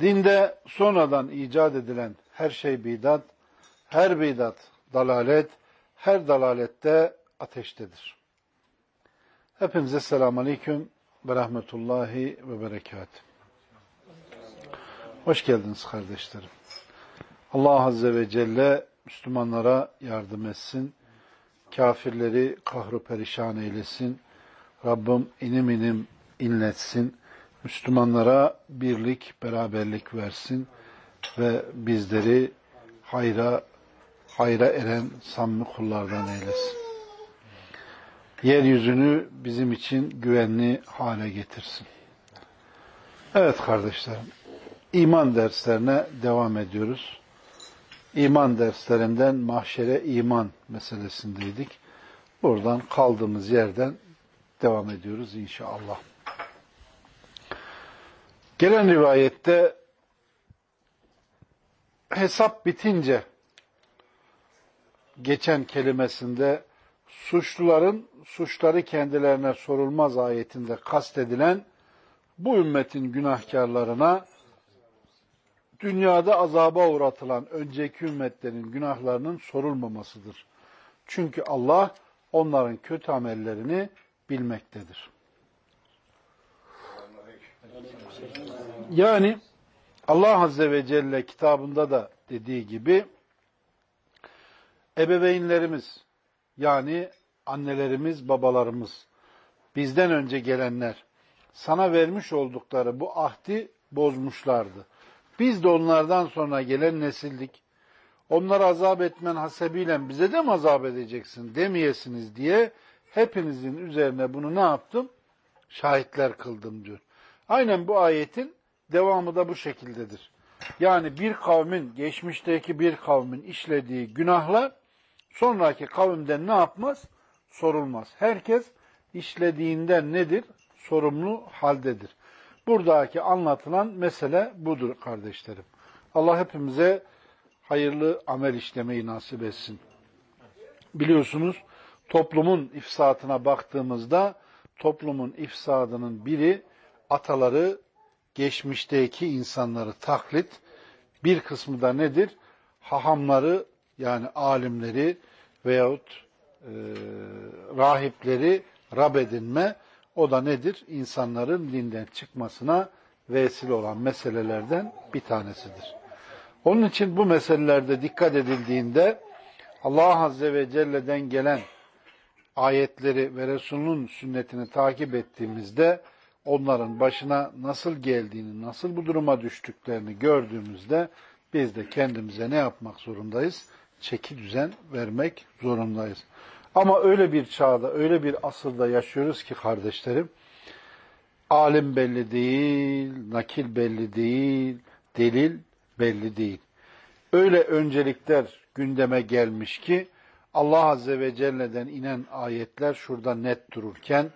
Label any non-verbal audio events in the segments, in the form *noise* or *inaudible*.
Dinde sonradan icat edilen her şey bidat, her bidat dalalet, her dalalette ateştedir. Hepinize selamun aleyküm ve rahmetullahi ve berekat. Hoş geldiniz kardeşlerim. Allah Azze ve Celle Müslümanlara yardım etsin. Kafirleri kahru perişan eylesin. Rabbim inim inim inletsin. Müslümanlara birlik, beraberlik versin ve bizleri hayra hayra eren samimi kullardan eylesin. Yeryüzünü bizim için güvenli hale getirsin. Evet kardeşlerim, iman derslerine devam ediyoruz. İman derslerinden mahşere iman meselesindeydik. Buradan kaldığımız yerden devam ediyoruz inşallah. Gelen rivayette hesap bitince geçen kelimesinde suçluların suçları kendilerine sorulmaz ayetinde kastedilen bu ümmetin günahkarlarına dünyada azaba uğratılan önceki ümmetlerin günahlarının sorulmamasıdır. Çünkü Allah onların kötü amellerini bilmektedir. Yani Allah Azze ve Celle kitabında da dediği gibi ebeveynlerimiz yani annelerimiz, babalarımız, bizden önce gelenler sana vermiş oldukları bu ahdi bozmuşlardı. Biz de onlardan sonra gelen nesildik. Onları azap etmen hasebiyle bize de mi azap edeceksin demeyesiniz diye hepinizin üzerine bunu ne yaptım? Şahitler kıldım diyor. Aynen bu ayetin devamı da bu şekildedir. Yani bir kavmin, geçmişteki bir kavmin işlediği günahlar sonraki kavimden ne yapmaz? Sorulmaz. Herkes işlediğinden nedir? Sorumlu haldedir. Buradaki anlatılan mesele budur kardeşlerim. Allah hepimize hayırlı amel işlemeyi nasip etsin. Biliyorsunuz toplumun ifsatına baktığımızda toplumun ifsadının biri ataları geçmişteki insanları taklit, bir kısmı da nedir? Hahamları yani alimleri veyahut e, rahipleri rab edinme, o da nedir? İnsanların dinden çıkmasına vesile olan meselelerden bir tanesidir. Onun için bu meselelerde dikkat edildiğinde Allah Azze ve Celle'den gelen ayetleri ve Resul'ün sünnetini takip ettiğimizde onların başına nasıl geldiğini, nasıl bu duruma düştüklerini gördüğümüzde biz de kendimize ne yapmak zorundayız? Çeki düzen vermek zorundayız. Ama öyle bir çağda, öyle bir asırda yaşıyoruz ki kardeşlerim, alim belli değil, nakil belli değil, delil belli değil. Öyle öncelikler gündeme gelmiş ki Allah Azze ve Celle'den inen ayetler şurada net dururken,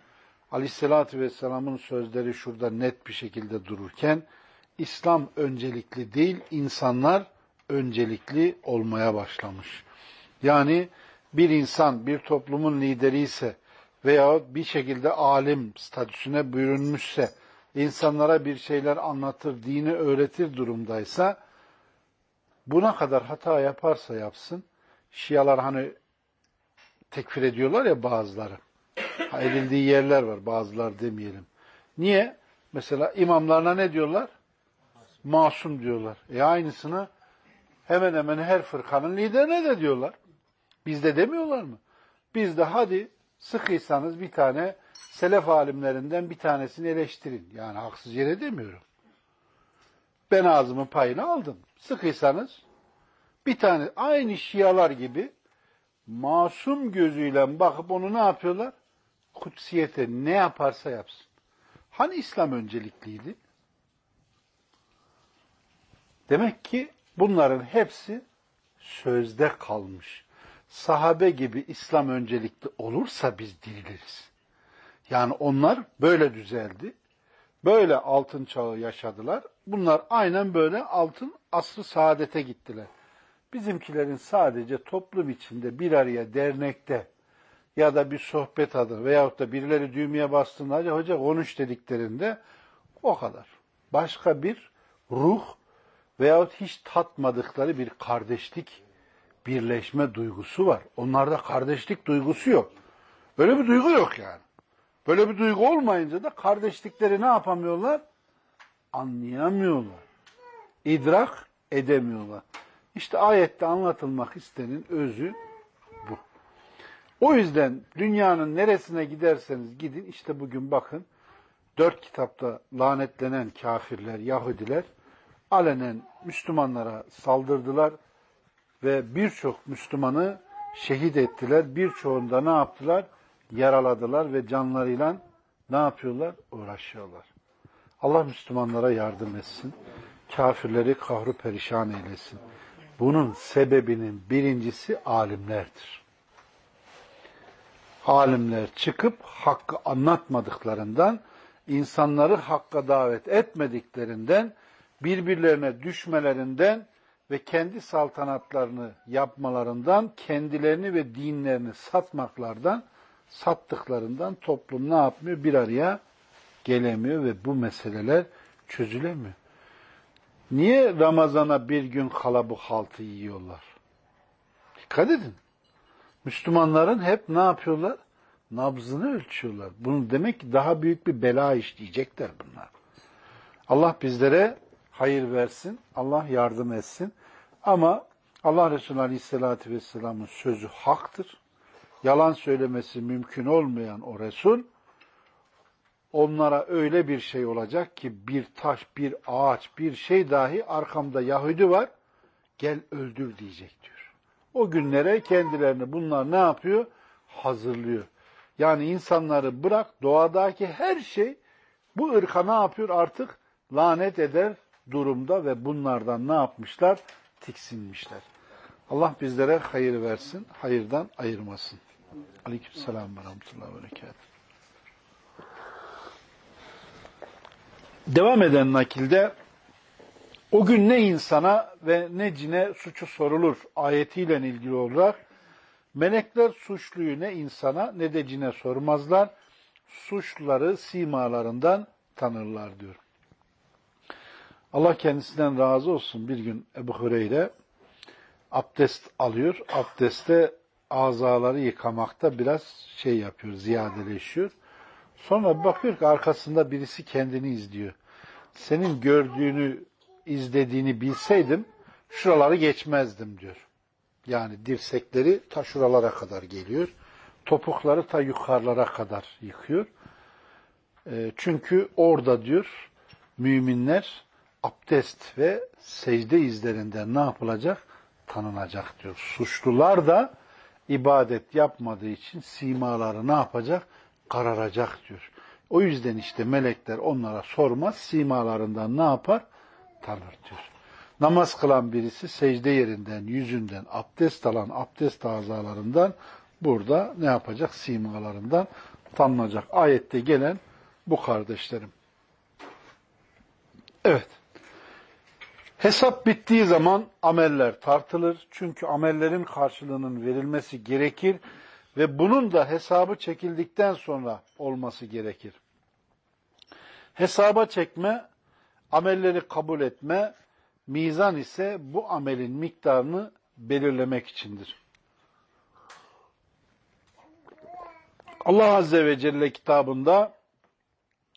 Aleyhisselatü Vesselam'ın sözleri şurada net bir şekilde dururken, İslam öncelikli değil, insanlar öncelikli olmaya başlamış. Yani bir insan bir toplumun lideri ise veya bir şekilde alim statüsüne bürünmüşse, insanlara bir şeyler anlatır, dini öğretir durumdaysa, buna kadar hata yaparsa yapsın, Şialar hani tekfir ediyorlar ya bazıları. Edildiği yerler var, bazılar demeyelim. Niye? Mesela imamlarına ne diyorlar? Masum diyorlar. E aynısını hemen hemen her fırkanın liderine de diyorlar. Bizde demiyorlar mı? Bizde hadi sıkıysanız bir tane selef alimlerinden bir tanesini eleştirin. Yani haksız yere demiyorum. Ben ağzımın payını aldım. Sıkıysanız bir tane aynı şialar gibi masum gözüyle bakıp onu ne yapıyorlar? Kutsiyete ne yaparsa yapsın. Hani İslam öncelikliydi? Demek ki bunların hepsi sözde kalmış. Sahabe gibi İslam öncelikli olursa biz diriliriz. Yani onlar böyle düzeldi. Böyle altın çağı yaşadılar. Bunlar aynen böyle altın asrı saadete gittiler. Bizimkilerin sadece toplum içinde bir araya dernekte ya da bir sohbet adı veyahut da birileri düğmeye bastığında hoca, hoca konuş dediklerinde o kadar. Başka bir ruh veyahut hiç tatmadıkları bir kardeşlik, birleşme duygusu var. Onlarda kardeşlik duygusu yok. Böyle bir duygu yok yani. Böyle bir duygu olmayınca da kardeşlikleri ne yapamıyorlar? Anlayamıyorlar. İdrak edemiyorlar. İşte ayette anlatılmak istenin özü. O yüzden dünyanın neresine giderseniz gidin işte bugün bakın dört kitapta lanetlenen kafirler, Yahudiler alenen Müslümanlara saldırdılar ve birçok Müslümanı şehit ettiler. Birçoğunda ne yaptılar? Yaraladılar ve canlarıyla ne yapıyorlar? Uğraşıyorlar. Allah Müslümanlara yardım etsin. Kafirleri kahru perişan eylesin. Bunun sebebinin birincisi alimlerdir. Alimler çıkıp hakkı anlatmadıklarından, insanları hakka davet etmediklerinden, birbirlerine düşmelerinden ve kendi saltanatlarını yapmalarından, kendilerini ve dinlerini satmaklardan, sattıklarından toplum ne yapmıyor? Bir araya gelemiyor ve bu meseleler çözülemiyor. Niye Ramazan'a bir gün kala bu haltı yiyorlar? Dikkat edin. Müslümanların hep ne yapıyorlar? Nabzını ölçüyorlar. Bunu demek ki daha büyük bir bela işleyecekler bunlar. Allah bizlere hayır versin. Allah yardım etsin. Ama Allah Resulü Aleyhisselatü Vesselam'ın sözü haktır. Yalan söylemesi mümkün olmayan o Resul, onlara öyle bir şey olacak ki bir taş, bir ağaç, bir şey dahi arkamda Yahudi var, gel öldür diyecek diyor. O günlere kendilerini bunlar ne yapıyor? Hazırlıyor. Yani insanları bırak doğadaki her şey bu ırka ne yapıyor artık? Lanet eder durumda ve bunlardan ne yapmışlar? Tiksinmişler. Allah bizlere hayır versin, hayırdan ayırmasın. Aleykümselam ve rahmetullahi ve berekatuhu. Devam eden nakilde o gün ne insana ve ne cine suçu sorulur ayetiyle ilgili olarak melekler suçluyu ne insana ne de cine sormazlar. Suçluları simalarından tanırlar diyor. Allah kendisinden razı olsun. Bir gün Ebu Hureyre abdest alıyor. Abdeste azaları yıkamakta biraz şey yapıyor, ziyadeleşiyor. Sonra bakıyor ki arkasında birisi kendini izliyor. Senin gördüğünü, izlediğini bilseydim şuraları geçmezdim diyor. Yani dirsekleri ta şuralara kadar geliyor. Topukları ta yukarılara kadar yıkıyor. E, çünkü orada diyor müminler abdest ve secde izlerinden ne yapılacak? Tanınacak diyor. Suçlular da ibadet yapmadığı için simaları ne yapacak? Kararacak diyor. O yüzden işte melekler onlara sormaz, simalarından ne yapar? Tanır diyor. Namaz kılan birisi secde yerinden, yüzünden, abdest alan abdest azalarından burada ne yapacak? Simalarından tanınacak. Ayette gelen bu kardeşlerim. Evet. Hesap bittiği zaman ameller tartılır. Çünkü amellerin karşılığının verilmesi gerekir ve bunun da hesabı çekildikten sonra olması gerekir. Hesaba çekme, amelleri kabul etme, mizan ise bu amelin miktarını belirlemek içindir. Allah Azze ve Celle kitabında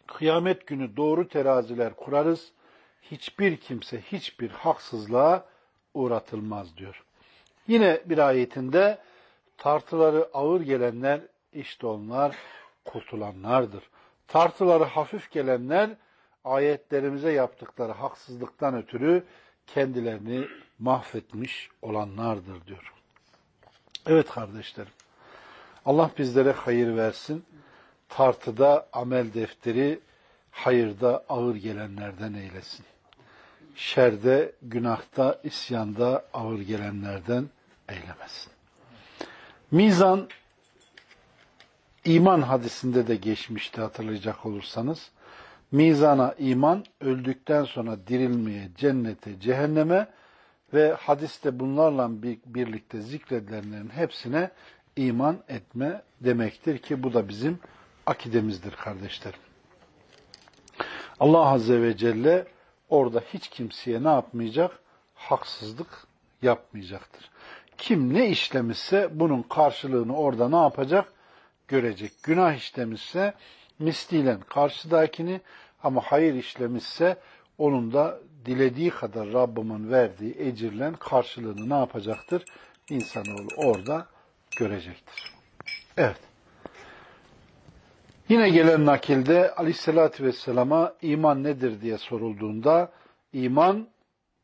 kıyamet günü doğru teraziler kurarız hiçbir kimse hiçbir haksızlığa uğratılmaz diyor. Yine bir ayetinde tartıları ağır gelenler işte onlar kurtulanlardır. Tartıları hafif gelenler ayetlerimize yaptıkları haksızlıktan ötürü kendilerini mahvetmiş olanlardır diyor. Evet kardeşlerim. Allah bizlere hayır versin. Tartıda amel defteri hayırda ağır gelenlerden eylesin. şerde, günahta, isyanda ağır gelenlerden eylemesin. Mizan iman hadisinde de geçmişti hatırlayacak olursanız. Mizana iman öldükten sonra dirilmeye, cennete, cehenneme ve hadiste bunlarla birlikte zikredilenlerin hepsine iman etme demektir ki bu da bizim akidemizdir kardeşlerim. Allah Azze ve Celle orada hiç kimseye ne yapmayacak? Haksızlık yapmayacaktır. Kim ne işlemişse bunun karşılığını orada ne yapacak? Görecek. Günah işlemişse misliyle karşıdakini ama hayır işlemişse onun da dilediği kadar Rabbimin verdiği ecirlen karşılığını ne yapacaktır? İnsanoğlu orada görecektir. Evet. Yine gelen nakilde aleyhissalatü vesselama iman nedir diye sorulduğunda iman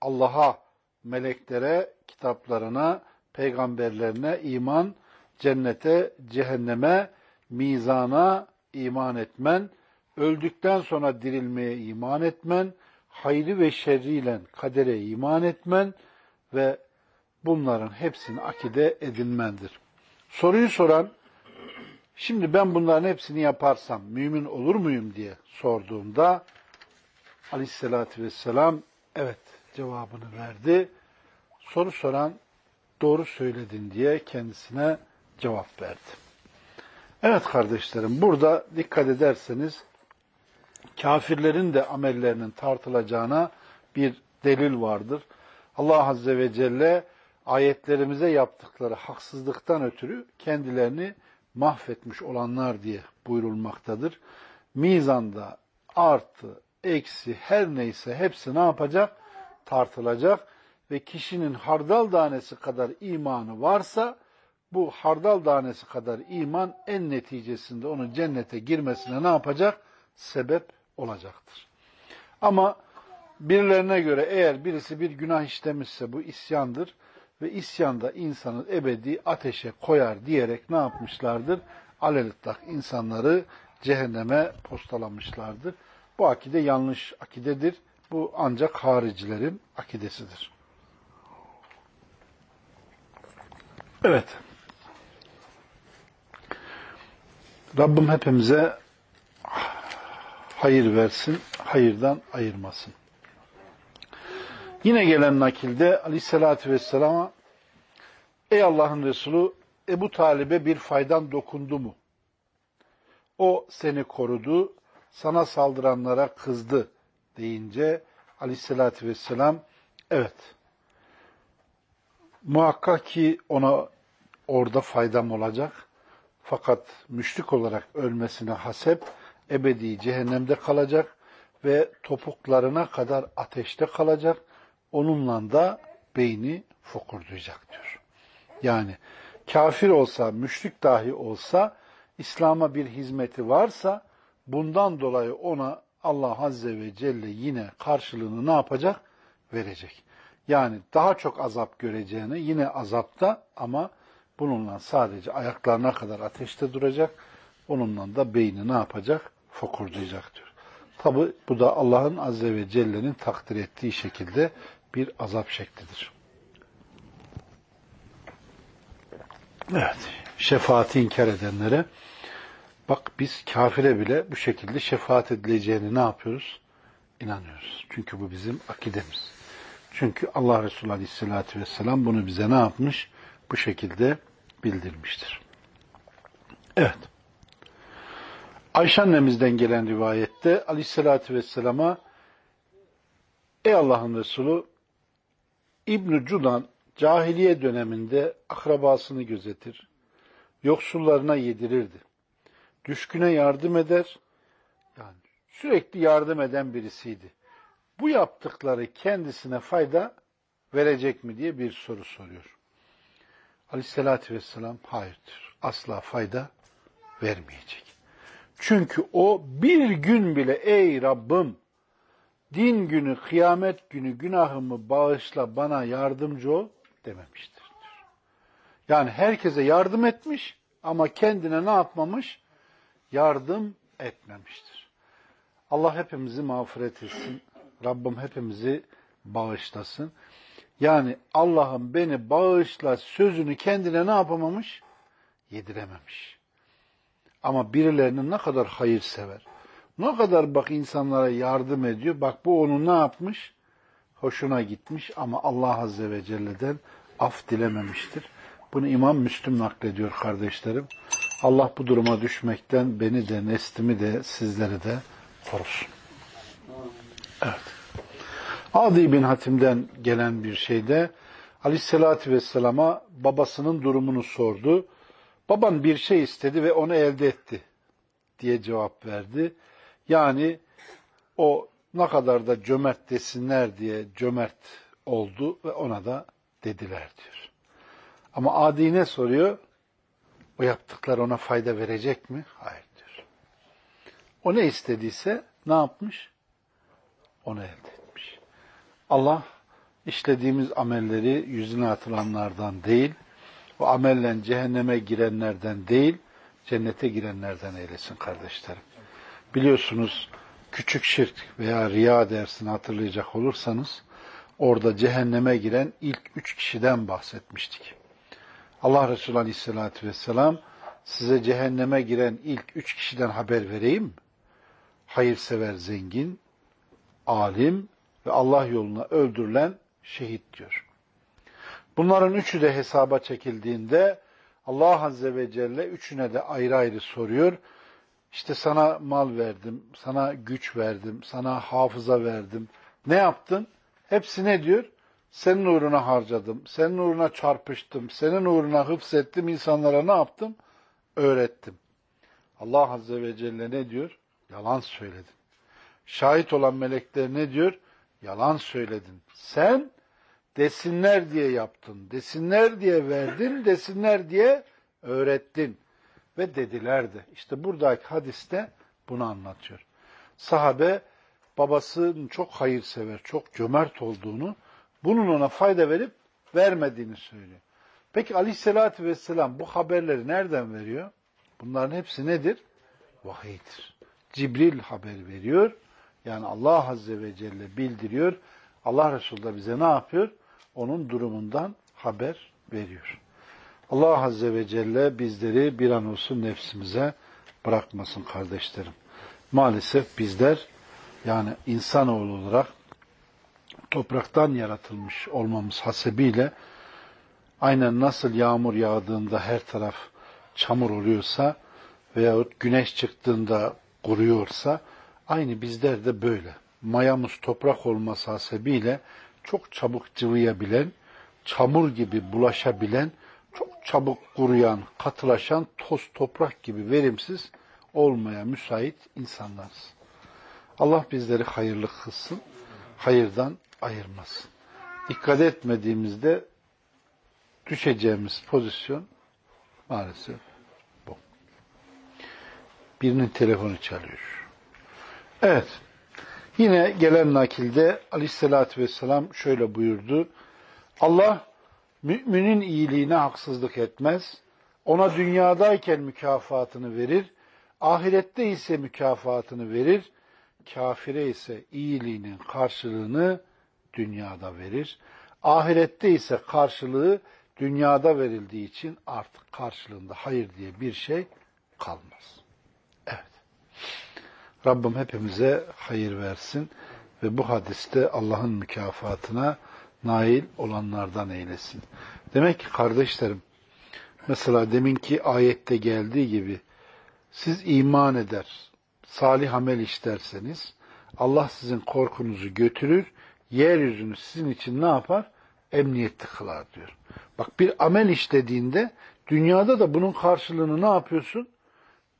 Allah'a, meleklere, kitaplarına, peygamberlerine iman, cennete, cehenneme, mizana iman etmen, öldükten sonra dirilmeye iman etmen, hayrı ve şerriyle kadere iman etmen ve bunların hepsini akide edinmendir. Soruyu soran, şimdi ben bunların hepsini yaparsam mümin olur muyum diye sorduğumda aleyhissalatü vesselam evet cevabını verdi. Soru soran doğru söyledin diye kendisine cevap verdi. Evet kardeşlerim burada dikkat ederseniz kafirlerin de amellerinin tartılacağına bir delil vardır. Allah Azze ve Celle ayetlerimize yaptıkları haksızlıktan ötürü kendilerini mahvetmiş olanlar diye buyurulmaktadır. Mizanda artı, eksi her neyse hepsi ne yapacak? Tartılacak ve kişinin hardal tanesi kadar imanı varsa bu hardal tanesi kadar iman en neticesinde onun cennete girmesine ne yapacak? Sebep olacaktır. Ama birilerine göre eğer birisi bir günah işlemişse bu isyandır ve isyanda insanı ebedi ateşe koyar diyerek ne yapmışlardır? Alelitlak insanları cehenneme postalamışlardır. Bu akide yanlış akidedir. Bu ancak haricilerin akidesidir. Evet. Rabbim hepimize hayır versin, hayırdan ayırmasın. Yine gelen nakilde aleyhissalatü vesselama Ey Allah'ın Resulü Ebu Talib'e bir faydan dokundu mu? O seni korudu, sana saldıranlara kızdı deyince aleyhissalatü vesselam evet muhakkak ki ona orada faydam olacak. Fakat müşrik olarak ölmesine hasep ebedi cehennemde kalacak ve topuklarına kadar ateşte kalacak. Onunla da beyni fokurdayacak diyor. Yani kafir olsa, müşrik dahi olsa, İslam'a bir hizmeti varsa, bundan dolayı ona Allah Azze ve Celle yine karşılığını ne yapacak? Verecek. Yani daha çok azap göreceğini yine azapta ama bununla sadece ayaklarına kadar ateşte duracak. Onunla da beyni ne yapacak? Fokurdayacak diyor. Tabi bu da Allah'ın Azze ve Celle'nin takdir ettiği şekilde bir azap şeklidir. Evet, şefaati inkar edenlere bak biz kafire bile bu şekilde şefaat edileceğini ne yapıyoruz? İnanıyoruz. Çünkü bu bizim akidemiz. Çünkü Allah Resulü Aleyhisselatü Vesselam bunu bize ne yapmış? Bu şekilde bildirmiştir. Evet. Ayşe annemizden gelen rivayette Aleyhisselatü Vesselam'a Ey Allah'ın Resulü İbn-i Cudan cahiliye döneminde akrabasını gözetir, yoksullarına yedirirdi. Düşküne yardım eder, yani sürekli yardım eden birisiydi. Bu yaptıkları kendisine fayda verecek mi diye bir soru soruyor. Aleyhissalatü vesselam hayırdır. Asla fayda vermeyecek. Çünkü o bir gün bile ey Rabbim din günü, kıyamet günü günahımı bağışla bana yardımcı ol dememiştir. Yani herkese yardım etmiş ama kendine ne yapmamış? Yardım etmemiştir. Allah hepimizi mağfiret etsin. Rabbim hepimizi bağışlasın. Yani Allah'ın beni bağışla sözünü kendine ne yapamamış? Yedirememiş. Ama birilerinin ne kadar hayır sever. Ne kadar bak insanlara yardım ediyor. Bak bu onun ne yapmış? Hoşuna gitmiş ama Allah Azze ve Celle'den af dilememiştir. Bunu İmam Müslüm naklediyor kardeşlerim. Allah bu duruma düşmekten beni de, neslimi de, sizleri de korusun. Evet. Adi bin Hatim'den gelen bir şeyde Aleyhisselatü Vesselam'a babasının durumunu sordu. Baban bir şey istedi ve onu elde etti diye cevap verdi. Yani o ne kadar da cömert desinler diye cömert oldu ve ona da dediler diyor. Ama Adi ne soruyor? O yaptıkları ona fayda verecek mi? Hayır diyor. O ne istediyse ne yapmış? Onu elde. Allah işlediğimiz amelleri yüzüne atılanlardan değil, o amellen cehenneme girenlerden değil, cennete girenlerden eylesin kardeşlerim. Biliyorsunuz küçük şirk veya riya dersini hatırlayacak olursanız orada cehenneme giren ilk üç kişiden bahsetmiştik. Allah Resulü Aleyhisselatü Vesselam size cehenneme giren ilk üç kişiden haber vereyim? Hayırsever zengin, alim ve Allah yoluna öldürülen şehit diyor. Bunların üçü de hesaba çekildiğinde Allah Azze ve Celle üçüne de ayrı ayrı soruyor. İşte sana mal verdim, sana güç verdim, sana hafıza verdim. Ne yaptın? Hepsi ne diyor? Senin uğruna harcadım, senin uğruna çarpıştım, senin uğruna hıfzettim, insanlara ne yaptım? Öğrettim. Allah Azze ve Celle ne diyor? Yalan söyledin. Şahit olan melekler ne diyor? Yalan söyledin. Sen desinler diye yaptın, desinler diye verdin, *laughs* desinler diye öğrettin. Ve dediler de. İşte buradaki hadiste bunu anlatıyor. Sahabe babasının çok hayırsever, çok cömert olduğunu, bunun ona fayda verip vermediğini söylüyor. Peki aleyhissalatü vesselam bu haberleri nereden veriyor? Bunların hepsi nedir? Vahiydir. Cibril haber veriyor. Yani Allah Azze ve Celle bildiriyor. Allah Resulü de bize ne yapıyor? Onun durumundan haber veriyor. Allah Azze ve Celle bizleri bir an olsun nefsimize bırakmasın kardeşlerim. Maalesef bizler yani insanoğlu olarak topraktan yaratılmış olmamız hasebiyle aynen nasıl yağmur yağdığında her taraf çamur oluyorsa veyahut güneş çıktığında kuruyorsa aynı bizler de böyle. Mayamız toprak olması hasebiyle çok çabuk cıvıyabilen, çamur gibi bulaşabilen, çok çabuk kuruyan, katılaşan toz toprak gibi verimsiz olmaya müsait insanlarız. Allah bizleri hayırlı kılsın, hayırdan ayırmasın. Dikkat etmediğimizde düşeceğimiz pozisyon maalesef bu. Birinin telefonu çalıyor. Evet. Yine gelen nakilde aleyhissalatü vesselam şöyle buyurdu. Allah müminin iyiliğine haksızlık etmez. Ona dünyadayken mükafatını verir. Ahirette ise mükafatını verir. Kafire ise iyiliğinin karşılığını dünyada verir. Ahirette ise karşılığı dünyada verildiği için artık karşılığında hayır diye bir şey kalmaz. Evet. Rabbim hepimize hayır versin ve bu hadiste Allah'ın mükafatına nail olanlardan eylesin. Demek ki kardeşlerim, mesela deminki ayette geldiği gibi siz iman eder, salih amel işlerseniz Allah sizin korkunuzu götürür, yeryüzünü sizin için ne yapar? Emniyetli kılar diyor. Bak bir amel işlediğinde dünyada da bunun karşılığını ne yapıyorsun?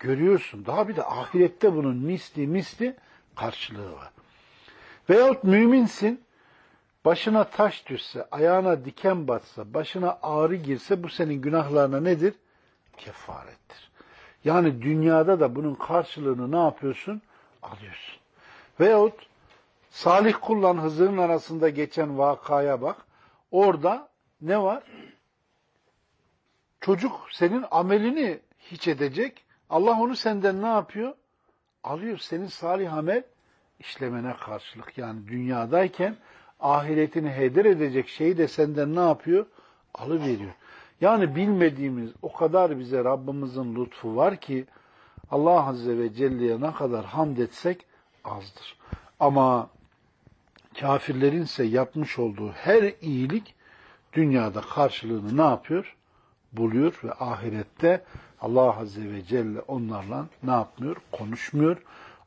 Görüyorsun. Daha bir de ahirette bunun misli misli karşılığı var. Veyahut müminsin, başına taş düşse, ayağına diken batsa, başına ağrı girse bu senin günahlarına nedir? Kefarettir. Yani dünyada da bunun karşılığını ne yapıyorsun? Alıyorsun. Veyahut Salih kullan Hızır'ın arasında geçen vakaya bak. Orada ne var? Çocuk senin amelini hiç edecek. Allah onu senden ne yapıyor? Alıyor senin salih amel işlemene karşılık. Yani dünyadayken ahiretini heder edecek şeyi de senden ne yapıyor? Alıveriyor. Yani bilmediğimiz o kadar bize Rabbimizin lütfu var ki Allah Azze ve Celle'ye ne kadar hamd etsek azdır. Ama kafirlerin ise yapmış olduğu her iyilik dünyada karşılığını ne yapıyor? Buluyor ve ahirette Allah Azze ve Celle onlarla ne yapmıyor? Konuşmuyor.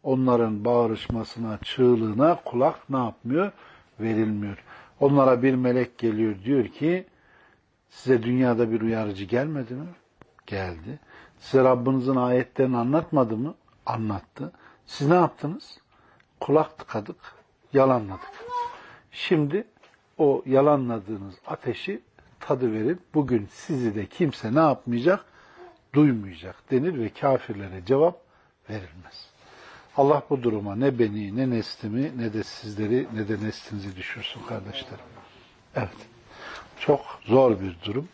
Onların bağırışmasına, çığlığına kulak ne yapmıyor? Verilmiyor. Onlara bir melek geliyor diyor ki size dünyada bir uyarıcı gelmedi mi? Geldi. Size Rabbinizin ayetlerini anlatmadı mı? Anlattı. Siz ne yaptınız? Kulak tıkadık, yalanladık. Şimdi o yalanladığınız ateşi tadı verin. Bugün sizi de kimse ne yapmayacak? Duymayacak denir ve kafirlere cevap verilmez. Allah bu duruma ne beni, ne neslimi, ne de sizleri, ne de neslinizi düşürsün kardeşlerim. Evet. Çok zor bir durum.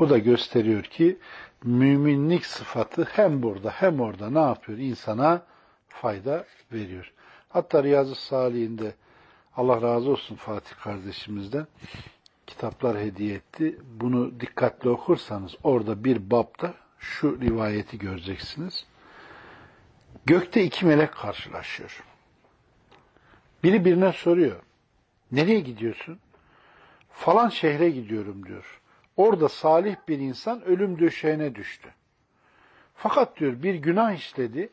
Bu da gösteriyor ki müminlik sıfatı hem burada hem orada ne yapıyor? İnsana fayda veriyor. Hatta Riyazu Salih'inde Allah razı olsun Fatih kardeşimizden kitaplar hediye etti. Bunu dikkatli okursanız orada bir babda şu rivayeti göreceksiniz. Gökte iki melek karşılaşıyor. Biri birine soruyor. Nereye gidiyorsun? Falan şehre gidiyorum diyor. Orada salih bir insan ölüm döşeğine düştü. Fakat diyor bir günah işledi.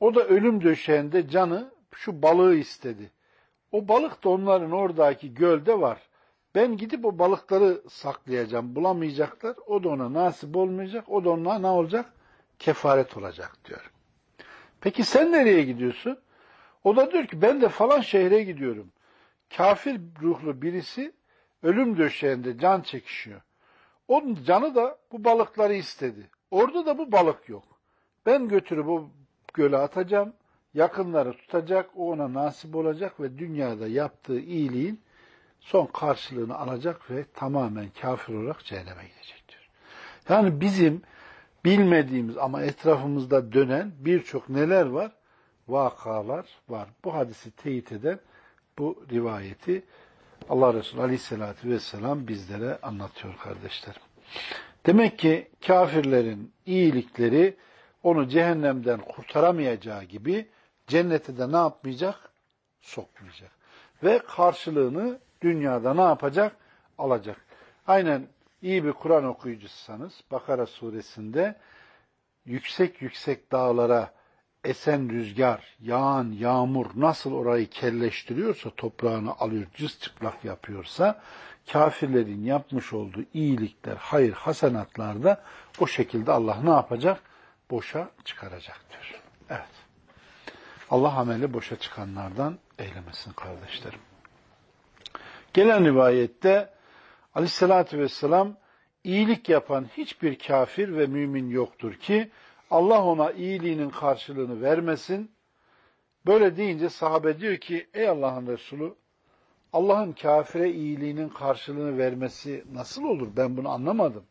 O da ölüm döşeğinde canı şu balığı istedi. O balık da onların oradaki gölde var. Ben gidip o balıkları saklayacağım. Bulamayacaklar. O da ona nasip olmayacak. O da ona ne olacak? Kefaret olacak diyor. Peki sen nereye gidiyorsun? O da diyor ki ben de falan şehre gidiyorum. Kafir ruhlu birisi ölüm döşeğinde can çekişiyor. Onun canı da bu balıkları istedi. Orada da bu balık yok. Ben götürüp o göle atacağım. Yakınları tutacak, o ona nasip olacak ve dünyada yaptığı iyiliğin son karşılığını alacak ve tamamen kafir olarak cehenneme gidecek diyor. Yani bizim bilmediğimiz ama etrafımızda dönen birçok neler var? Vakalar var. Bu hadisi teyit eden bu rivayeti Allah Resulü Aleyhisselatü Vesselam bizlere anlatıyor kardeşlerim. Demek ki kafirlerin iyilikleri onu cehennemden kurtaramayacağı gibi cennete de ne yapmayacak? Sokmayacak. Ve karşılığını dünyada ne yapacak? Alacak. Aynen iyi bir Kur'an okuyucusanız Bakara suresinde yüksek yüksek dağlara esen rüzgar, yağan yağmur nasıl orayı kelleştiriyorsa, toprağını alıyor, cız çıplak yapıyorsa, kafirlerin yapmış olduğu iyilikler, hayır, hasenatlar da o şekilde Allah ne yapacak? Boşa çıkaracak diyor. Evet. Allah ameli boşa çıkanlardan eylemesin kardeşlerim. Gelen rivayette Aleyhisselatü Vesselam iyilik yapan hiçbir kafir ve mümin yoktur ki Allah ona iyiliğinin karşılığını vermesin. Böyle deyince sahabe diyor ki ey Allah'ın Resulü Allah'ın kafire iyiliğinin karşılığını vermesi nasıl olur? Ben bunu anlamadım.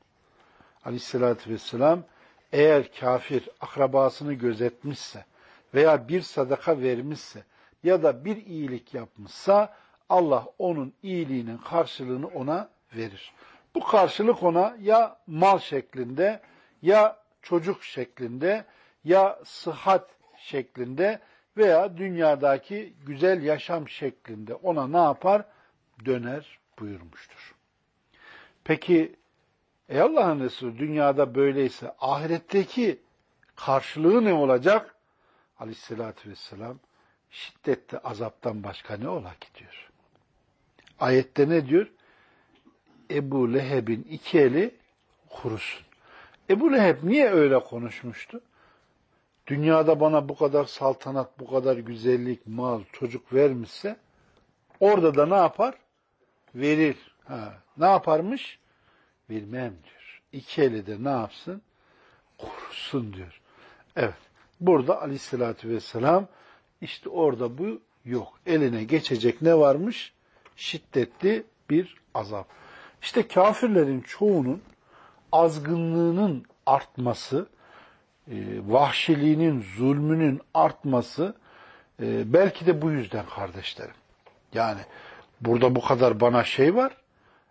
Aleyhissalatü vesselam eğer kafir akrabasını gözetmişse veya bir sadaka vermişse ya da bir iyilik yapmışsa Allah onun iyiliğinin karşılığını ona verir. Bu karşılık ona ya mal şeklinde ya çocuk şeklinde ya sıhhat şeklinde veya dünyadaki güzel yaşam şeklinde ona ne yapar? Döner buyurmuştur. Peki ey Allah'ın Resulü dünyada böyleyse ahiretteki karşılığı ne olacak? Aleyhissalatü vesselam şiddette azaptan başka ne ola ki diyor. Ayette ne diyor? Ebu Leheb'in iki eli kurusun. Ebu Leheb niye öyle konuşmuştu? Dünyada bana bu kadar saltanat, bu kadar güzellik, mal, çocuk vermişse orada da ne yapar? Verir. Ha, ne yaparmış? Bilmem diyor. İki eli de ne yapsın? Kurusun diyor. Evet. Burada aleyhissalatü vesselam işte orada bu yok. Eline geçecek ne varmış? Şiddetli bir azap. İşte kafirlerin çoğunun azgınlığının artması, e, vahşiliğinin, zulmünün artması e, belki de bu yüzden kardeşlerim. Yani burada bu kadar bana şey var.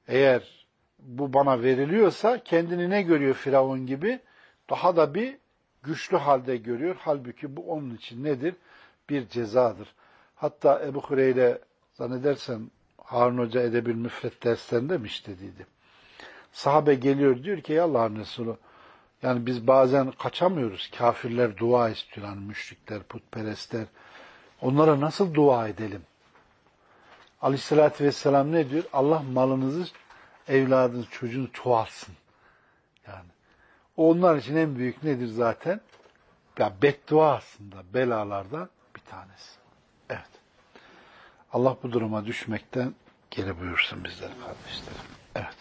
Eğer bu bana veriliyorsa kendini ne görüyor Firavun gibi? Daha da bir güçlü halde görüyor. Halbuki bu onun için nedir? Bir cezadır. Hatta Ebu Hureyre zannedersem Harun Hoca Edebil Müfret derslerinde mi işlediydi? Sahabe geliyor diyor ki Allah'ın Resulü yani biz bazen kaçamıyoruz. Kafirler dua istiyor. Yani müşrikler, putperestler. Onlara nasıl dua edelim? Aleyhissalatü vesselam ne diyor? Allah malınızı, evladınız, çocuğunu çoğalsın. Yani onlar için en büyük nedir zaten? Ya beddua aslında belalardan bir tanesi. Evet. Allah bu duruma düşmekten geri buyursun bizler kardeşlerim. Evet.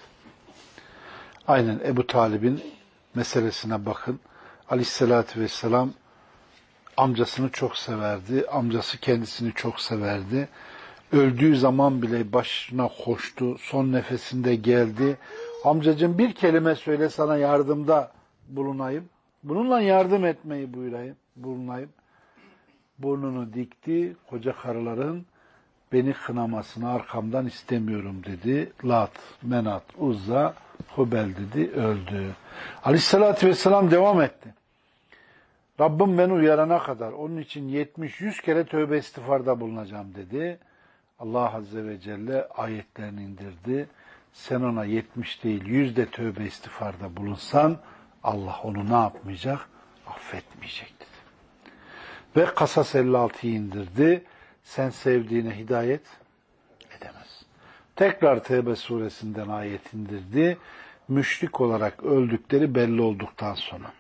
Aynen Ebu Talib'in meselesine bakın. Aleyhissalatü vesselam amcasını çok severdi. Amcası kendisini çok severdi. Öldüğü zaman bile başına koştu. Son nefesinde geldi. Amcacığım bir kelime söyle sana yardımda bulunayım. Bununla yardım etmeyi buyurayım, bulunayım. Burnunu dikti. Koca karıların beni kınamasını arkamdan istemiyorum dedi. Lat, Menat, Uzza, Hubel dedi, öldü. Aleyhissalatü vesselam devam etti. Rabbim beni uyarana kadar onun için 70-100 kere tövbe istiğfarda bulunacağım dedi. Allah Azze ve Celle ayetlerini indirdi. Sen ona 70 değil 100 de tövbe istiğfarda bulunsan Allah onu ne yapmayacak? Affetmeyecek dedi. Ve Kasas 56'yı indirdi. Sen sevdiğine hidayet edemez. Tekrar Tevbe suresinden ayet indirdi. Müşrik olarak öldükleri belli olduktan sonra.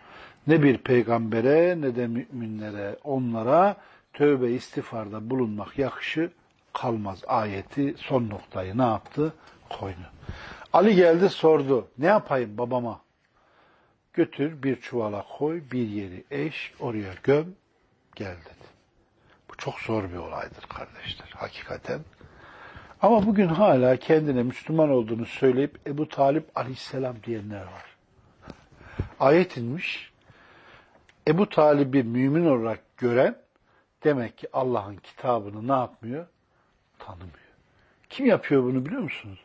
Ne bir peygambere ne de müminlere onlara tövbe istiğfarda bulunmak yakışı kalmaz ayeti son noktayı ne yaptı? Koydu. Ali geldi sordu. Ne yapayım babama? Götür bir çuvala koy, bir yeri eş, oraya göm, gel dedi. Çok zor bir olaydır kardeşler, hakikaten. Ama bugün hala kendine Müslüman olduğunu söyleyip Ebu Talip aleyhisselam diyenler var. Ayet inmiş, Ebu Talib'i mümin olarak gören demek ki Allah'ın kitabını ne yapmıyor? Tanımıyor. Kim yapıyor bunu biliyor musunuz?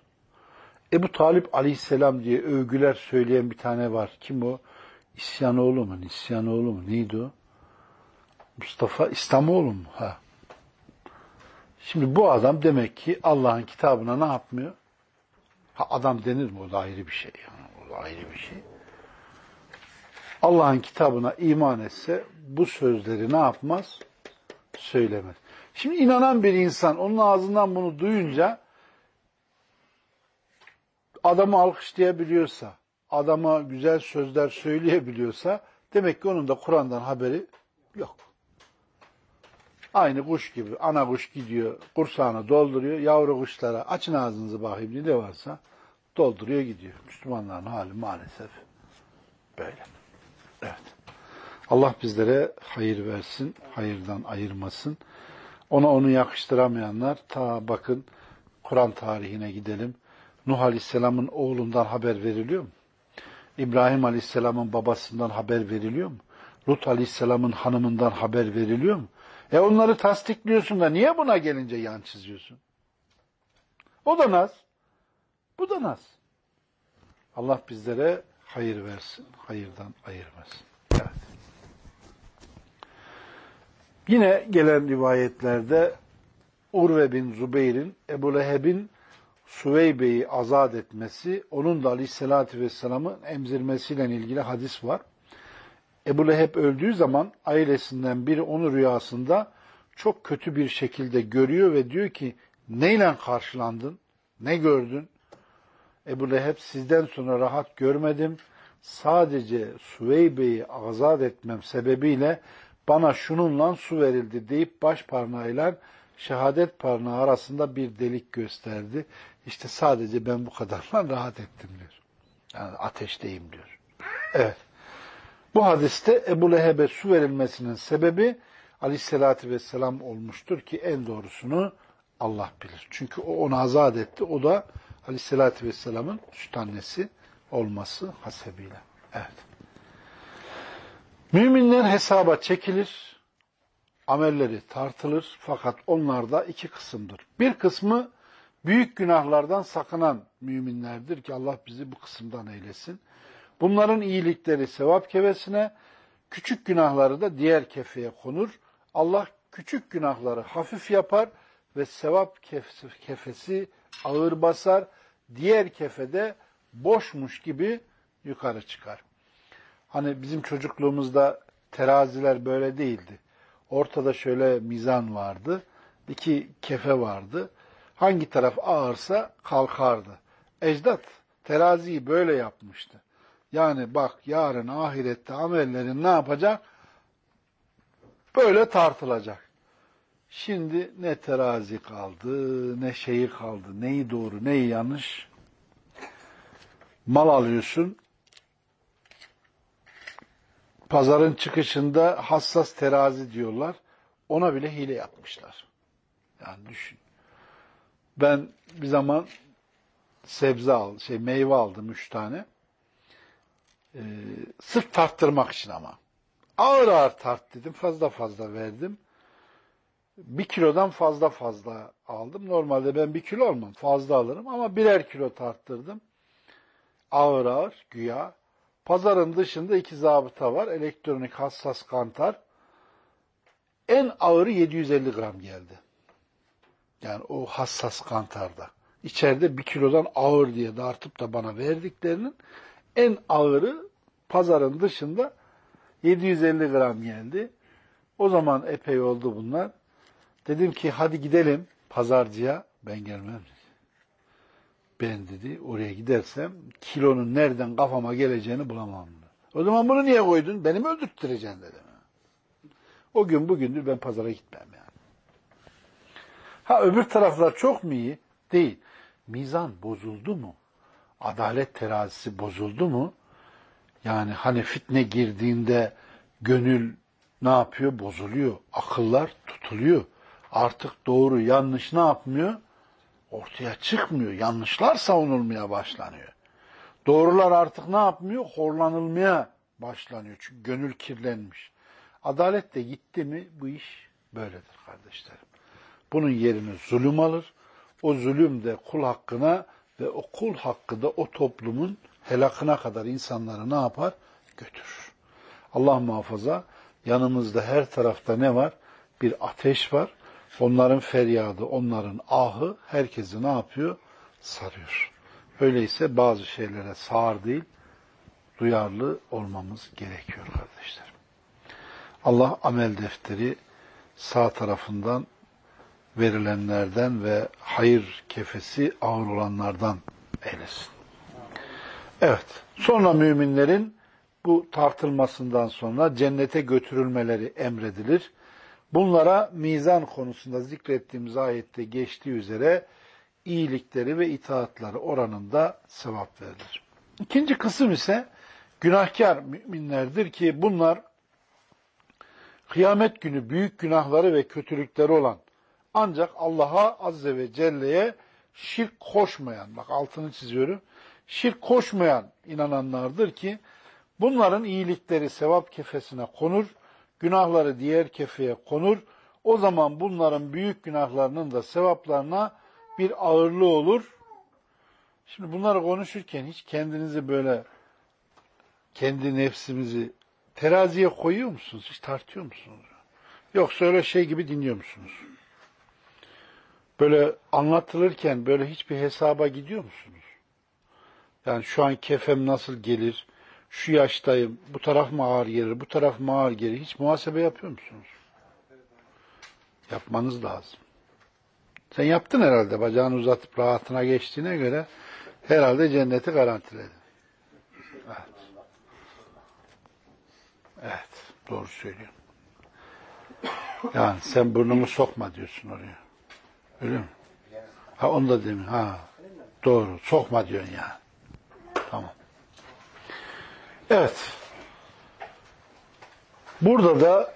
Ebu Talip aleyhisselam diye övgüler söyleyen bir tane var. Kim o? İsyanoğlu mu? İsyanoğlu mu? Neydi o? Mustafa İslamoğlu mu? Ha. Şimdi bu adam demek ki Allah'ın kitabına ne yapmıyor? Ha adam denir mi? O da ayrı bir şey. Yani. O da ayrı bir şey. Allah'ın kitabına iman etse bu sözleri ne yapmaz? Söylemez. Şimdi inanan bir insan onun ağzından bunu duyunca adamı alkışlayabiliyorsa, adama güzel sözler söyleyebiliyorsa demek ki onun da Kur'an'dan haberi yok. Aynı kuş gibi. Ana kuş gidiyor, kursağını dolduruyor. Yavru kuşlara açın ağzınızı bakayım ne varsa dolduruyor gidiyor. Müslümanların hali maalesef böyle. Evet. Allah bizlere hayır versin, hayırdan ayırmasın. Ona onu yakıştıramayanlar ta bakın Kur'an tarihine gidelim. Nuh Aleyhisselam'ın oğlundan haber veriliyor mu? İbrahim Aleyhisselam'ın babasından haber veriliyor mu? Lut Aleyhisselam'ın hanımından haber veriliyor mu? E onları tasdikliyorsun da niye buna gelince yan çiziyorsun? O da naz. Bu da naz. Allah bizlere hayır versin, hayırdan ayırmasın. Evet. Yine gelen rivayetlerde Urve bin Zübeyir'in Ebu Leheb'in Süveybe'yi azat etmesi, onun da aleyhissalatü vesselam'ı emzirmesiyle ilgili hadis var. Ebu Leheb öldüğü zaman ailesinden biri onu rüyasında çok kötü bir şekilde görüyor ve diyor ki neyle karşılandın, ne gördün? Ebu Leheb sizden sonra rahat görmedim. Sadece Süveybe'yi azat etmem sebebiyle bana şununla su verildi deyip baş parmağıyla şehadet parmağı arasında bir delik gösterdi. İşte sadece ben bu kadarla rahat ettim diyor. Yani ateşteyim diyor. Evet. Bu hadiste Ebu Leheb'e su verilmesinin sebebi aleyhissalatü vesselam olmuştur ki en doğrusunu Allah bilir. Çünkü o onu azat etti. O da aleyhissalatü vesselamın süt annesi olması hasebiyle. Evet. Müminler hesaba çekilir, amelleri tartılır fakat onlar da iki kısımdır. Bir kısmı büyük günahlardan sakınan müminlerdir ki Allah bizi bu kısımdan eylesin. Bunların iyilikleri sevap kefesine, küçük günahları da diğer kefeye konur. Allah küçük günahları hafif yapar ve sevap kefesi ağır basar. Diğer kefede boşmuş gibi yukarı çıkar. Hani bizim çocukluğumuzda teraziler böyle değildi. Ortada şöyle mizan vardı. iki kefe vardı. Hangi taraf ağırsa kalkardı. Ecdat teraziyi böyle yapmıştı. Yani bak yarın ahirette amellerin ne yapacak? Böyle tartılacak. Şimdi ne terazi kaldı, ne şeyi kaldı, neyi doğru, neyi yanlış. Mal alıyorsun, pazarın çıkışında hassas terazi diyorlar. Ona bile hile yapmışlar. Yani düşün. Ben bir zaman sebze al, şey meyve aldım üç tane. Ee, sırf tarttırmak için ama. Ağır ağır tart dedim. Fazla fazla verdim. Bir kilodan fazla fazla aldım. Normalde ben bir kilo almam. Fazla alırım ama birer kilo tarttırdım. Ağır ağır güya. Pazarın dışında iki zabıta var. Elektronik hassas kantar. En ağırı 750 gram geldi. Yani o hassas kantarda. İçeride bir kilodan ağır diye dartıp da bana verdiklerinin en ağırı pazarın dışında 750 gram geldi. O zaman epey oldu bunlar. Dedim ki hadi gidelim pazarcıya. Ben gelmem. Ben dedi oraya gidersem kilonun nereden kafama geleceğini bulamam. O zaman bunu niye koydun? Beni mi öldürttüreceksin dedim. O gün bugündür ben pazara gitmem yani. Ha öbür taraflar çok mu iyi? Değil. Mizan bozuldu mu? Adalet terazisi bozuldu mu? Yani hani fitne girdiğinde gönül ne yapıyor? Bozuluyor. Akıllar tutuluyor. Artık doğru yanlış ne yapmıyor? Ortaya çıkmıyor. Yanlışlar savunulmaya başlanıyor. Doğrular artık ne yapmıyor? Horlanılmaya başlanıyor. Çünkü gönül kirlenmiş. Adalet de gitti mi bu iş böyledir kardeşlerim. Bunun yerini zulüm alır. O zulüm de kul hakkına ve o kul hakkı da o toplumun helakına kadar insanları ne yapar? Götürür. Allah muhafaza yanımızda her tarafta ne var? Bir ateş var. Onların feryadı, onların ahı herkesi ne yapıyor? Sarıyor. Öyleyse bazı şeylere sağır değil, duyarlı olmamız gerekiyor kardeşlerim. Allah amel defteri sağ tarafından verilenlerden ve hayır kefesi ağır olanlardan eylesin. Evet, sonra müminlerin bu tartılmasından sonra cennete götürülmeleri emredilir. Bunlara mizan konusunda zikrettiğimiz ayette geçtiği üzere iyilikleri ve itaatları oranında sevap verilir. İkinci kısım ise günahkar müminlerdir ki bunlar kıyamet günü büyük günahları ve kötülükleri olan ancak Allah'a Azze ve Celle'ye şirk koşmayan, bak altını çiziyorum, şirk koşmayan inananlardır ki bunların iyilikleri sevap kefesine konur, günahları diğer kefeye konur. O zaman bunların büyük günahlarının da sevaplarına bir ağırlığı olur. Şimdi bunları konuşurken hiç kendinizi böyle kendi nefsimizi teraziye koyuyor musunuz? Hiç tartıyor musunuz? Yoksa öyle şey gibi dinliyor musunuz? Böyle anlatılırken böyle hiçbir hesaba gidiyor musunuz? Yani şu an kefem nasıl gelir? Şu yaştayım, bu taraf mı ağır gelir, bu taraf mı ağır gelir? Hiç muhasebe yapıyor musunuz? Yapmanız lazım. Sen yaptın herhalde. Bacağını uzatıp rahatına geçtiğine göre herhalde cenneti garantiledin. Evet. Evet. Doğru söylüyorsun. Yani sen burnumu sokma diyorsun oraya. Öyle mi? Ha onu da demin. Ha. Doğru. Sokma diyorsun yani. Tamam. Evet. Burada da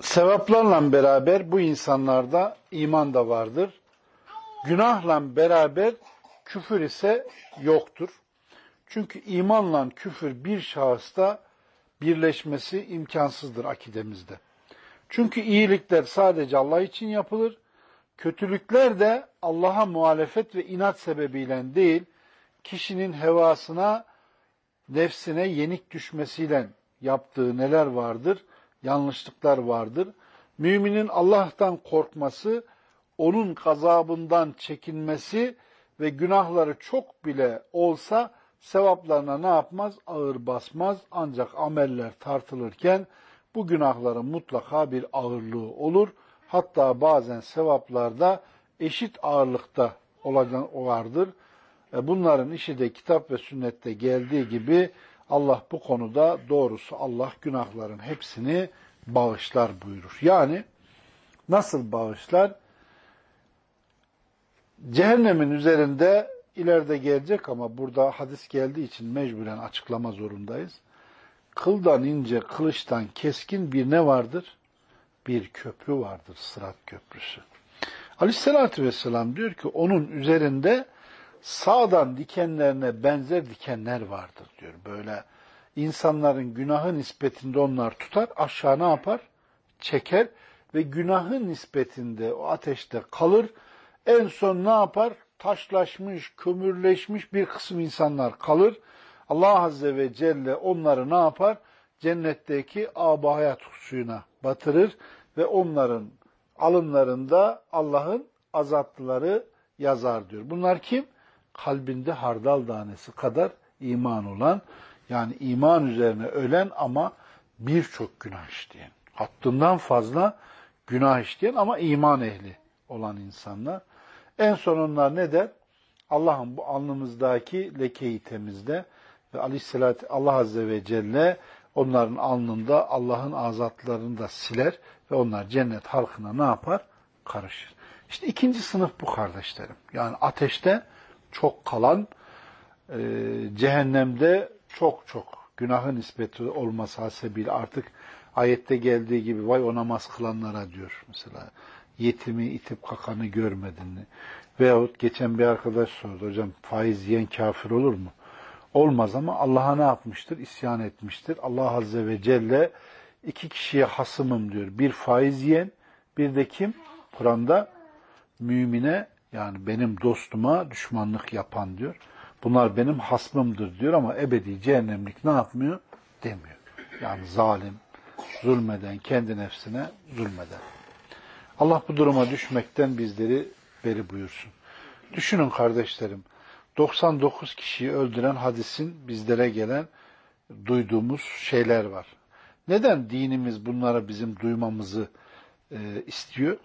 sevaplarla beraber bu insanlarda iman da vardır. Günahla beraber küfür ise yoktur. Çünkü imanla küfür bir şahısta birleşmesi imkansızdır akidemizde. Çünkü iyilikler sadece Allah için yapılır. Kötülükler de Allah'a muhalefet ve inat sebebiyle değil, kişinin hevasına, nefsine yenik düşmesiyle yaptığı neler vardır? Yanlışlıklar vardır. Müminin Allah'tan korkması, onun gazabından çekinmesi ve günahları çok bile olsa sevaplarına ne yapmaz? Ağır basmaz. Ancak ameller tartılırken bu günahların mutlaka bir ağırlığı olur. Hatta bazen sevaplarda eşit ağırlıkta olan vardır. E bunların işi de kitap ve sünnette geldiği gibi Allah bu konuda doğrusu Allah günahların hepsini bağışlar buyurur. Yani nasıl bağışlar? Cehennemin üzerinde ileride gelecek ama burada hadis geldiği için mecburen açıklama zorundayız. Kıldan ince, kılıçtan keskin bir ne vardır? Bir köprü vardır, sırat köprüsü. Aleyhissalatü vesselam diyor ki onun üzerinde sağdan dikenlerine benzer dikenler vardır diyor. Böyle insanların günahı nispetinde onlar tutar, aşağı ne yapar? Çeker ve günahı nispetinde o ateşte kalır. En son ne yapar? Taşlaşmış, kömürleşmiş bir kısım insanlar kalır. Allah Azze ve Celle onları ne yapar? Cennetteki âb hayat suyuna batırır ve onların alınlarında Allah'ın azatlıları yazar diyor. Bunlar kim? Kalbinde hardal tanesi kadar iman olan, yani iman üzerine ölen ama birçok günah işleyen, hattından fazla günah işleyen ama iman ehli olan insanlar. En son onlar ne der? Allah'ın bu alnımızdaki lekeyi temizle ve aleyhissalatü Allah Azze ve Celle onların alnında Allah'ın azatlarını da siler ve onlar cennet halkına ne yapar? Karışır. İşte ikinci sınıf bu kardeşlerim. Yani ateşte çok kalan, e, cehennemde çok çok günahın nispeti olması hasebiyle artık ayette geldiği gibi vay o namaz kılanlara diyor mesela. Yetimi itip kakanı görmedin mi? Veyahut geçen bir arkadaş sordu hocam faiz yiyen kafir olur mu? Olmaz ama Allah'a ne yapmıştır? İsyan etmiştir. Allah Azze ve Celle iki kişiye hasımım diyor. Bir faiz yiyen, bir de kim? Kur'an'da mümine yani benim dostuma düşmanlık yapan diyor. Bunlar benim hasmımdır diyor ama ebedi cehennemlik ne yapmıyor? Demiyor. Yani zalim, zulmeden, kendi nefsine zulmeden. Allah bu duruma düşmekten bizleri beri buyursun. Düşünün kardeşlerim, 99 kişiyi öldüren hadisin bizlere gelen duyduğumuz şeyler var. Neden dinimiz bunlara bizim duymamızı e, istiyor?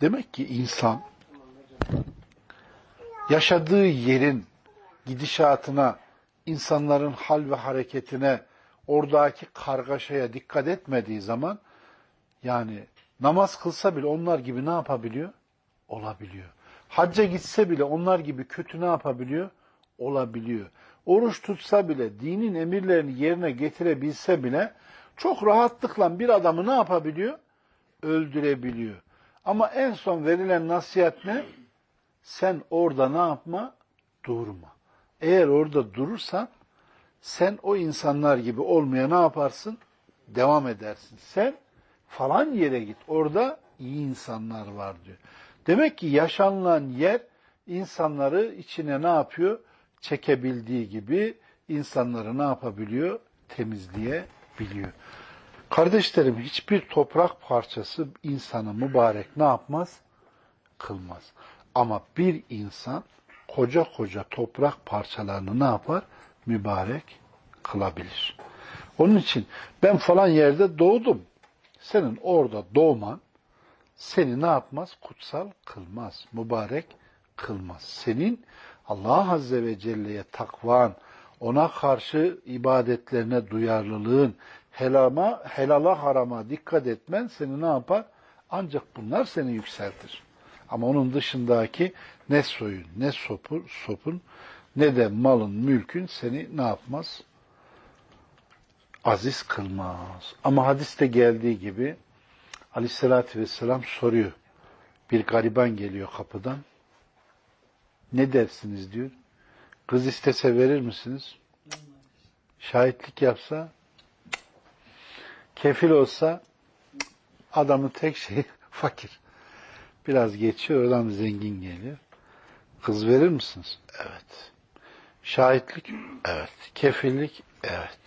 Demek ki insan yaşadığı yerin gidişatına, insanların hal ve hareketine, oradaki kargaşaya dikkat etmediği zaman yani namaz kılsa bile onlar gibi ne yapabiliyor? Olabiliyor. Hacca gitse bile onlar gibi kötü ne yapabiliyor? Olabiliyor. Oruç tutsa bile, dinin emirlerini yerine getirebilse bile çok rahatlıkla bir adamı ne yapabiliyor? Öldürebiliyor. Ama en son verilen nasihat ne? Sen orada ne yapma? Durma. Eğer orada durursan sen o insanlar gibi olmaya ne yaparsın? Devam edersin. Sen falan yere git. Orada iyi insanlar var diyor. Demek ki yaşanılan yer insanları içine ne yapıyor? Çekebildiği gibi insanları ne yapabiliyor? Temizleyebiliyor. Kardeşlerim hiçbir toprak parçası insanı mübarek ne yapmaz? Kılmaz. Ama bir insan koca koca toprak parçalarını ne yapar? Mübarek kılabilir. Onun için ben falan yerde doğdum. Senin orada doğman seni ne yapmaz? Kutsal kılmaz, mübarek kılmaz. Senin Allah Azze ve Celle'ye takvan, ona karşı ibadetlerine duyarlılığın, helama, helala harama dikkat etmen seni ne yapar? Ancak bunlar seni yükseltir. Ama onun dışındaki ne soyun, ne sopun, sopun ne de malın, mülkün seni ne yapmaz? Aziz kılmaz. Ama hadiste geldiği gibi Aleyhisselatü Vesselam soruyor. Bir gariban geliyor kapıdan. Ne dersiniz diyor. Kız istese verir misiniz? Şahitlik yapsa, kefil olsa adamın tek şeyi *laughs* fakir. Biraz geçiyor, oradan zengin geliyor. Kız verir misiniz? Evet. Şahitlik? Evet. Kefillik? Evet.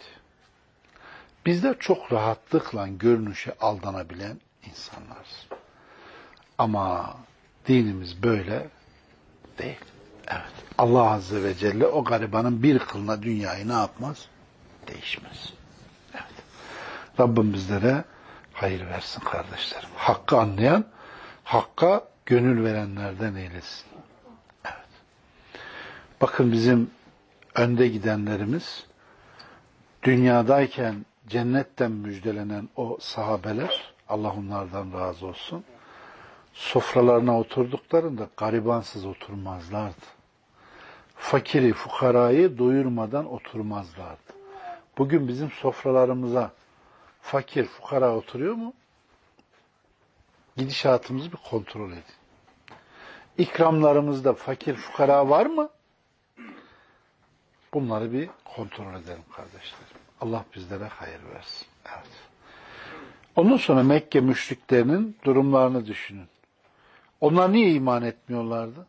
Bizler çok rahatlıkla görünüşe aldanabilen insanlarız. Ama dinimiz böyle değil. Evet. Allah Azze ve Celle o garibanın bir kılına dünyayı ne yapmaz? Değişmez. Evet. Rabbim bizlere hayır versin kardeşlerim. Hakkı anlayan, hakka gönül verenlerden eylesin. Evet. Bakın bizim önde gidenlerimiz dünyadayken cennetten müjdelenen o sahabeler Allah onlardan razı olsun. Sofralarına oturduklarında garibansız oturmazlardı. Fakiri, fukarayı doyurmadan oturmazlardı. Bugün bizim sofralarımıza fakir, fukara oturuyor mu? Gidişatımızı bir kontrol edin. İkramlarımızda fakir, fukara var mı? Bunları bir kontrol edelim kardeşlerim. Allah bizlere hayır versin. Evet. Ondan sonra Mekke müşriklerinin durumlarını düşünün. Onlar niye iman etmiyorlardı?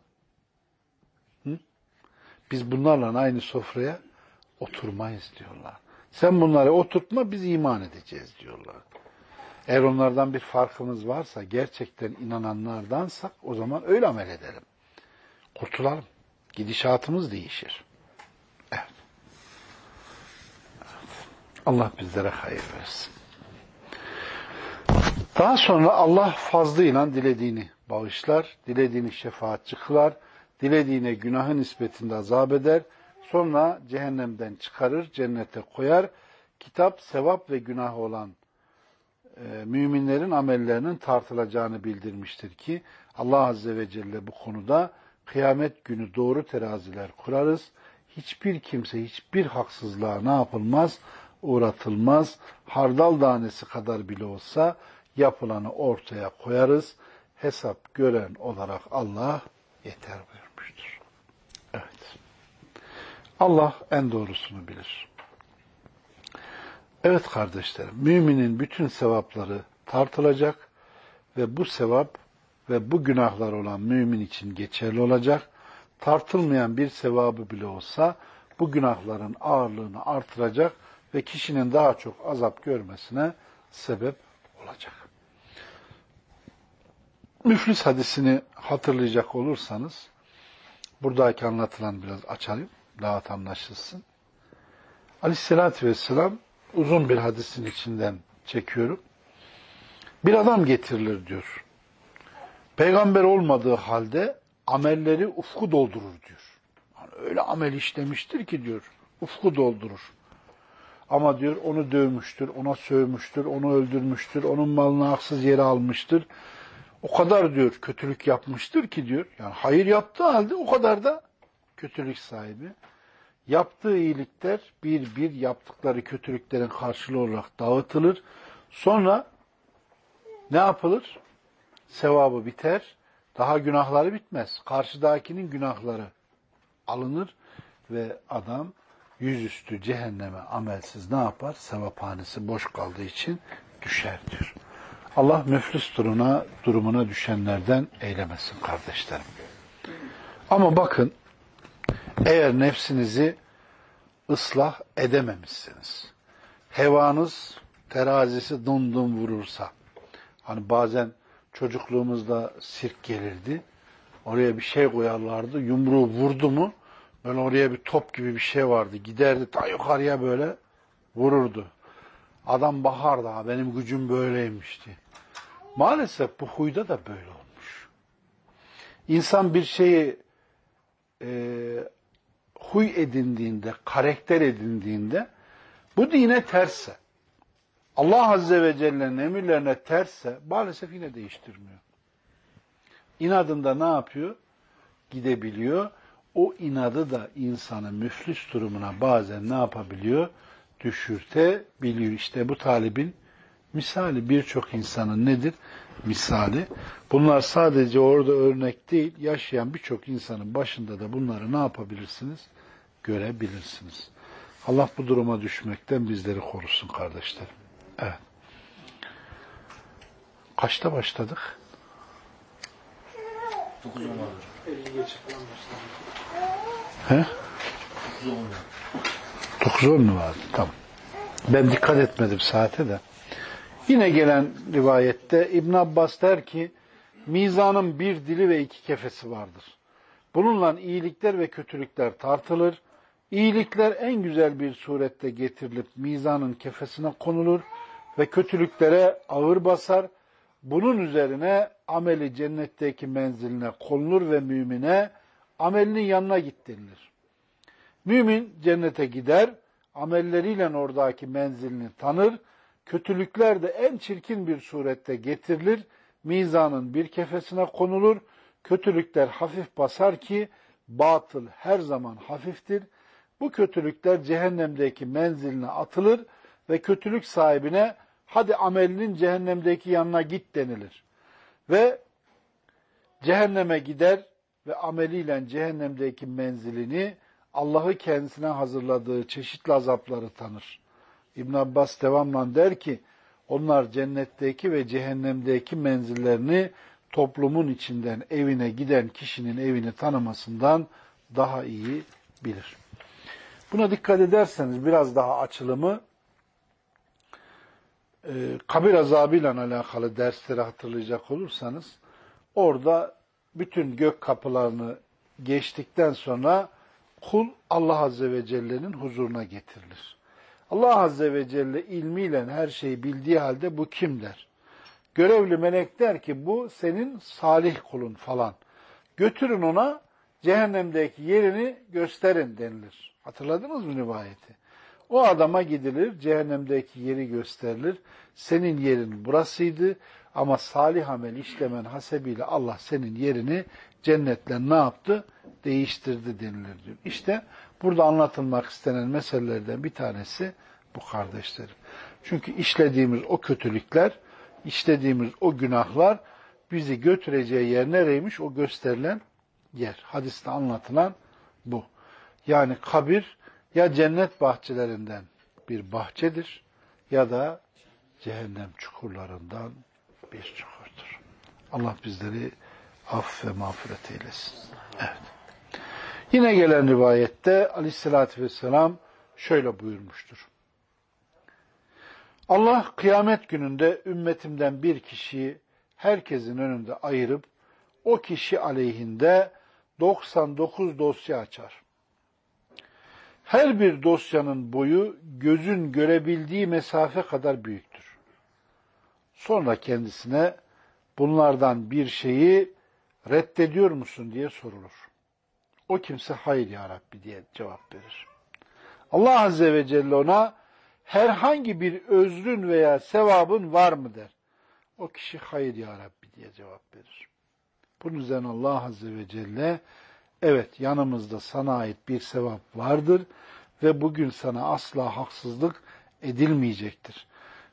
Hı? Biz bunlarla aynı sofraya oturmayız diyorlar. Sen bunları oturtma biz iman edeceğiz diyorlar. Eğer onlardan bir farkımız varsa, gerçekten inananlardansak o zaman öyle amel edelim. Kurtulalım. Gidişatımız değişir. Evet. evet. Allah bizlere hayır versin. Daha sonra Allah fazlıyla dilediğini bağışlar, dilediğini şefaatçi kılar, dilediğine günahı nispetinde azap eder, sonra cehennemden çıkarır, cennete koyar. Kitap, sevap ve günah olan e, müminlerin amellerinin tartılacağını bildirmiştir ki Allah Azze ve Celle bu konuda kıyamet günü doğru teraziler kurarız. Hiçbir kimse hiçbir haksızlığa ne yapılmaz? Uğratılmaz. Hardal tanesi kadar bile olsa yapılanı ortaya koyarız. Hesap gören olarak Allah yeter buyurmuştur. Evet. Allah en doğrusunu bilir. Evet kardeşlerim, müminin bütün sevapları tartılacak ve bu sevap ve bu günahlar olan mümin için geçerli olacak. Tartılmayan bir sevabı bile olsa bu günahların ağırlığını artıracak ve kişinin daha çok azap görmesine sebep olacak. Müflis hadisini hatırlayacak olursanız, buradaki anlatılan biraz açayım, rahat anlaşılsın. Aleyhissalatü vesselam uzun bir hadisin içinden çekiyorum. Bir adam getirilir diyor. Peygamber olmadığı halde amelleri ufku doldurur diyor. Yani öyle amel işlemiştir ki diyor, ufku doldurur. Ama diyor onu dövmüştür, ona sövmüştür, onu öldürmüştür, onun malını haksız yere almıştır. O kadar diyor kötülük yapmıştır ki diyor. Yani hayır yaptığı halde o kadar da kötülük sahibi. Yaptığı iyilikler bir bir yaptıkları kötülüklerin karşılığı olarak dağıtılır. Sonra ne yapılır? Sevabı biter. Daha günahları bitmez. Karşıdakinin günahları alınır ve adam yüzüstü cehenneme amelsiz ne yapar? Sevaphanesi boş kaldığı için düşer diyor. Allah müflis durumuna, durumuna düşenlerden eylemesin kardeşlerim. Ama bakın eğer nefsinizi ıslah edememişsiniz, hevanız terazisi dum dum vurursa, hani bazen çocukluğumuzda sirk gelirdi, oraya bir şey koyarlardı, yumruğu vurdu mu, böyle oraya bir top gibi bir şey vardı, giderdi ta yukarıya böyle vururdu. Adam bakar daha benim gücüm böyleymişti. Maalesef bu huyda da böyle olmuş. İnsan bir şeyi e, huy edindiğinde, karakter edindiğinde bu dine tersse, Allah Azze ve Celle'nin emirlerine tersse maalesef yine değiştirmiyor. İnadında ne yapıyor? Gidebiliyor. O inadı da insanı müflis durumuna bazen ne yapabiliyor? Düşürtebiliyor. İşte bu talibin misali birçok insanın nedir? Misali. Bunlar sadece orada örnek değil, yaşayan birçok insanın başında da bunları ne yapabilirsiniz? Görebilirsiniz. Allah bu duruma düşmekten bizleri korusun kardeşlerim. Evet. Kaçta başladık? 9 10 vardır. 50 geçe falan başladı. He? 9 10 var. 9-10 mu vardı? Tamam. Ben dikkat etmedim saate de. Yine gelen rivayette İbn Abbas der ki mizanın bir dili ve iki kefesi vardır. Bununla iyilikler ve kötülükler tartılır. İyilikler en güzel bir surette getirilip mizanın kefesine konulur ve kötülüklere ağır basar. Bunun üzerine ameli cennetteki menziline konulur ve mümine amelinin yanına git denilir. Mümin cennete gider, amelleriyle oradaki menzilini tanır, kötülükler de en çirkin bir surette getirilir, mizanın bir kefesine konulur, kötülükler hafif basar ki batıl her zaman hafiftir. Bu kötülükler cehennemdeki menziline atılır ve kötülük sahibine hadi amelinin cehennemdeki yanına git denilir. Ve cehenneme gider ve ameliyle cehennemdeki menzilini Allah'ı kendisine hazırladığı çeşitli azapları tanır. İbn Abbas devamla der ki, onlar cennetteki ve cehennemdeki menzillerini toplumun içinden evine giden kişinin evini tanımasından daha iyi bilir. Buna dikkat ederseniz biraz daha açılımı e, kabir azabıyla alakalı dersleri hatırlayacak olursanız orada bütün gök kapılarını geçtikten sonra kul Allah Azze ve Celle'nin huzuruna getirilir. Allah Azze ve Celle ilmiyle her şeyi bildiği halde bu kim der? Görevli melek der ki bu senin salih kulun falan. Götürün ona cehennemdeki yerini gösterin denilir. Hatırladınız mı rivayeti? O adama gidilir, cehennemdeki yeri gösterilir. Senin yerin burasıydı ama salih amel işlemen hasebiyle Allah senin yerini cennetle ne yaptı? Değiştirdi denilir diyor. İşte burada anlatılmak istenen meselelerden bir tanesi bu kardeşlerim. Çünkü işlediğimiz o kötülükler, işlediğimiz o günahlar bizi götüreceği yer nereymiş? O gösterilen yer. Hadiste anlatılan bu. Yani kabir ya cennet bahçelerinden bir bahçedir ya da cehennem çukurlarından bir çukurdur. Allah bizleri af ve mağfiret eylesin. Evet. Yine gelen rivayette aleyhissalatü vesselam şöyle buyurmuştur. Allah kıyamet gününde ümmetimden bir kişiyi herkesin önünde ayırıp o kişi aleyhinde 99 dosya açar. Her bir dosyanın boyu gözün görebildiği mesafe kadar büyüktür. Sonra kendisine bunlardan bir şeyi reddediyor musun diye sorulur. O kimse hayır ya Rabbi diye cevap verir. Allah Azze ve Celle ona herhangi bir özrün veya sevabın var mı der. O kişi hayır ya Rabbi diye cevap verir. Bunun üzerine Allah Azze ve Celle evet yanımızda sana ait bir sevap vardır ve bugün sana asla haksızlık edilmeyecektir.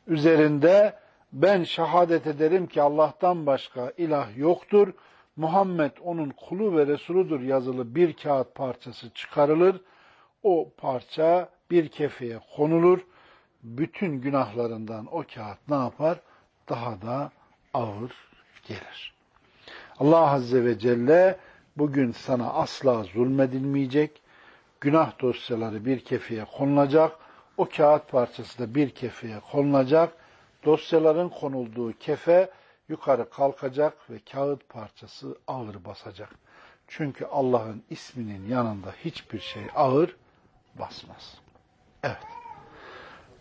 Üzerinde ben şehadet ederim ki Allah'tan başka ilah yoktur. Muhammed onun kulu ve Resuludur yazılı bir kağıt parçası çıkarılır. O parça bir kefeye konulur. Bütün günahlarından o kağıt ne yapar? Daha da ağır gelir. Allah Azze ve Celle bugün sana asla zulmedilmeyecek. Günah dosyaları bir kefeye konulacak. O kağıt parçası da bir kefeye konulacak. Dosyaların konulduğu kefe yukarı kalkacak ve kağıt parçası ağır basacak. Çünkü Allah'ın isminin yanında hiçbir şey ağır basmaz. Evet.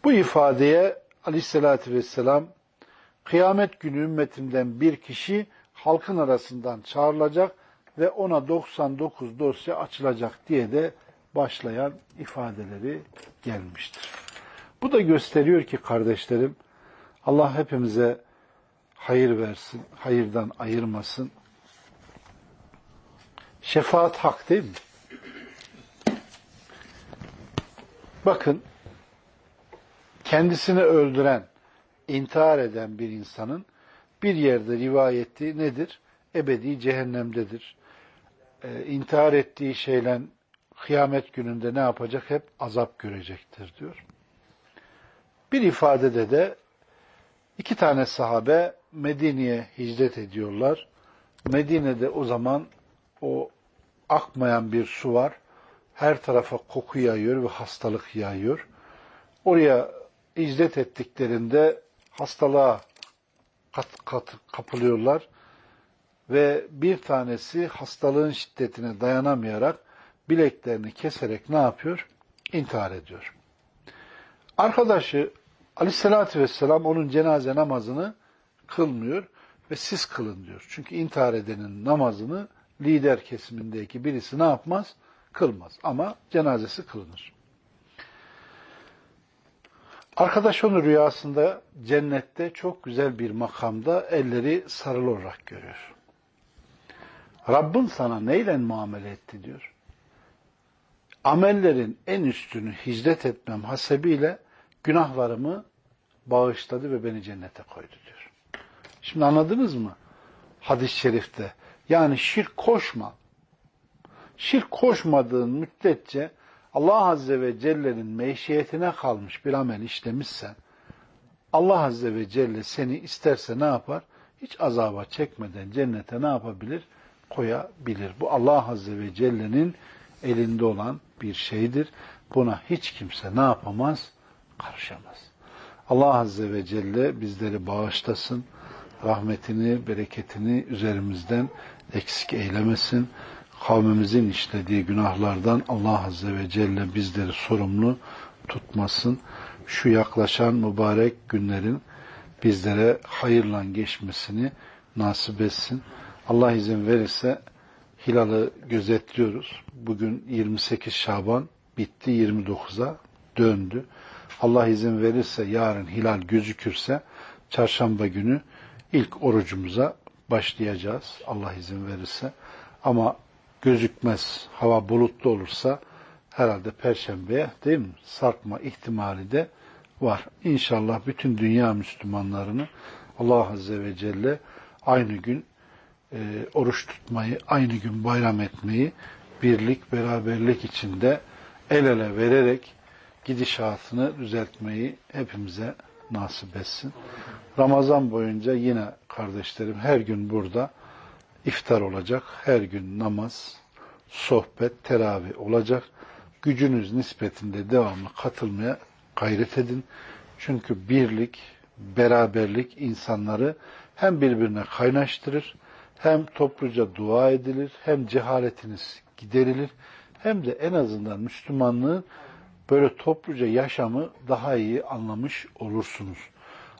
Bu ifadeye aleyhissalatü vesselam kıyamet günü ümmetimden bir kişi halkın arasından çağrılacak ve ona 99 dosya açılacak diye de başlayan ifadeleri gelmiştir. Bu da gösteriyor ki kardeşlerim Allah hepimize hayır versin, hayırdan ayırmasın. Şefaat hak değil mi? Bakın, kendisini öldüren, intihar eden bir insanın bir yerde rivayeti nedir? Ebedi cehennemdedir. Ee, intihar ettiği şeyle kıyamet gününde ne yapacak? Hep azap görecektir diyor. Bir ifadede de iki tane sahabe Medine'ye hicret ediyorlar. Medine'de o zaman o akmayan bir su var. Her tarafa koku yayıyor ve hastalık yayıyor. Oraya icret ettiklerinde hastalığa kat, kat, kapılıyorlar ve bir tanesi hastalığın şiddetine dayanamayarak bileklerini keserek ne yapıyor? İntihar ediyor. Arkadaşı aleyhissalatü vesselam onun cenaze namazını kılmıyor ve siz kılın diyor. Çünkü intihar edenin namazını lider kesimindeki birisi ne yapmaz? Kılmaz. Ama cenazesi kılınır. Arkadaş onu rüyasında cennette çok güzel bir makamda elleri sarılı olarak görüyor. Rabbin sana neyle muamele etti diyor. Amellerin en üstünü hicret etmem hasebiyle günahlarımı bağışladı ve beni cennete koydu diyor. Şimdi anladınız mı? Hadis-i şerifte. Yani şirk koşma. Şirk koşmadığın müddetçe Allah Azze ve Celle'nin meşiyetine kalmış bir amel işlemişsen Allah Azze ve Celle seni isterse ne yapar? Hiç azaba çekmeden cennete ne yapabilir? Koyabilir. Bu Allah Azze ve Celle'nin elinde olan bir şeydir. Buna hiç kimse ne yapamaz? Karışamaz. Allah Azze ve Celle bizleri bağışlasın. Rahmetini, bereketini üzerimizden eksik eylemesin. Kavmimizin işlediği günahlardan Allah Azze ve Celle bizleri sorumlu tutmasın. Şu yaklaşan mübarek günlerin bizlere hayırla geçmesini nasip etsin. Allah izin verirse hilalı gözetliyoruz. Bugün 28 Şaban bitti, 29'a döndü. Allah izin verirse yarın hilal gözükürse çarşamba günü ilk orucumuza başlayacağız. Allah izin verirse. Ama gözükmez, hava bulutlu olursa herhalde perşembeye değil mi? Sarkma ihtimali de var. İnşallah bütün dünya Müslümanlarını Allah Azze ve Celle aynı gün e, oruç tutmayı, aynı gün bayram etmeyi birlik, beraberlik içinde el ele vererek gidişatını düzeltmeyi hepimize nasip etsin. Ramazan boyunca yine kardeşlerim her gün burada iftar olacak. Her gün namaz, sohbet, teravih olacak. Gücünüz nispetinde devamlı katılmaya gayret edin. Çünkü birlik, beraberlik insanları hem birbirine kaynaştırır, hem topluca dua edilir, hem cehaletiniz giderilir, hem de en azından Müslümanlığı böyle topluca yaşamı daha iyi anlamış olursunuz.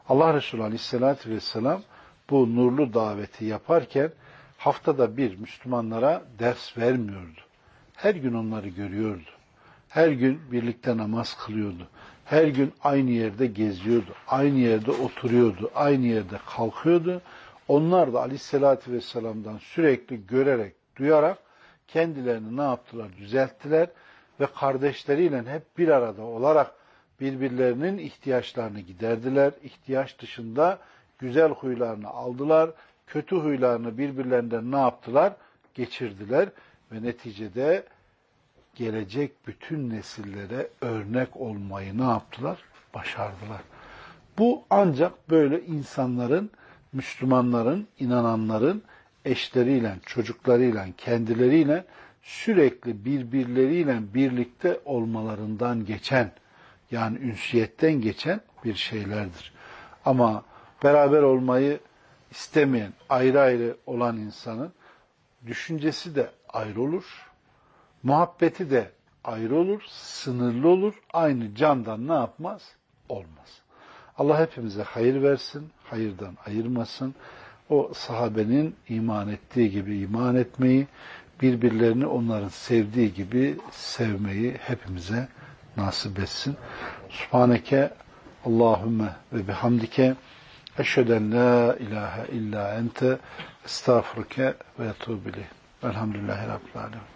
Allah Resulü Aleyhisselatü Vesselam bu nurlu daveti yaparken haftada bir Müslümanlara ders vermiyordu. Her gün onları görüyordu. Her gün birlikte namaz kılıyordu. Her gün aynı yerde geziyordu. Aynı yerde oturuyordu. Aynı yerde kalkıyordu. Onlar da Aleyhisselatü Vesselam'dan sürekli görerek, duyarak kendilerini ne yaptılar? Düzelttiler ve kardeşleriyle hep bir arada olarak birbirlerinin ihtiyaçlarını giderdiler. İhtiyaç dışında güzel huylarını aldılar, kötü huylarını birbirlerinden ne yaptılar? Geçirdiler ve neticede gelecek bütün nesillere örnek olmayı ne yaptılar? Başardılar. Bu ancak böyle insanların, Müslümanların, inananların eşleriyle, çocuklarıyla, kendileriyle sürekli birbirleriyle birlikte olmalarından geçen, yani ünsiyetten geçen bir şeylerdir. Ama beraber olmayı istemeyen, ayrı ayrı olan insanın düşüncesi de ayrı olur, muhabbeti de ayrı olur, sınırlı olur, aynı candan ne yapmaz? Olmaz. Allah hepimize hayır versin, hayırdan ayırmasın. O sahabenin iman ettiği gibi iman etmeyi, birbirlerini onların sevdiği gibi sevmeyi hepimize nasip etsin. Subhaneke Allahümme ve bihamdike eşheden la ilahe illa ente estağfurke ve etubu Velhamdülillahi Rabbil Alemin.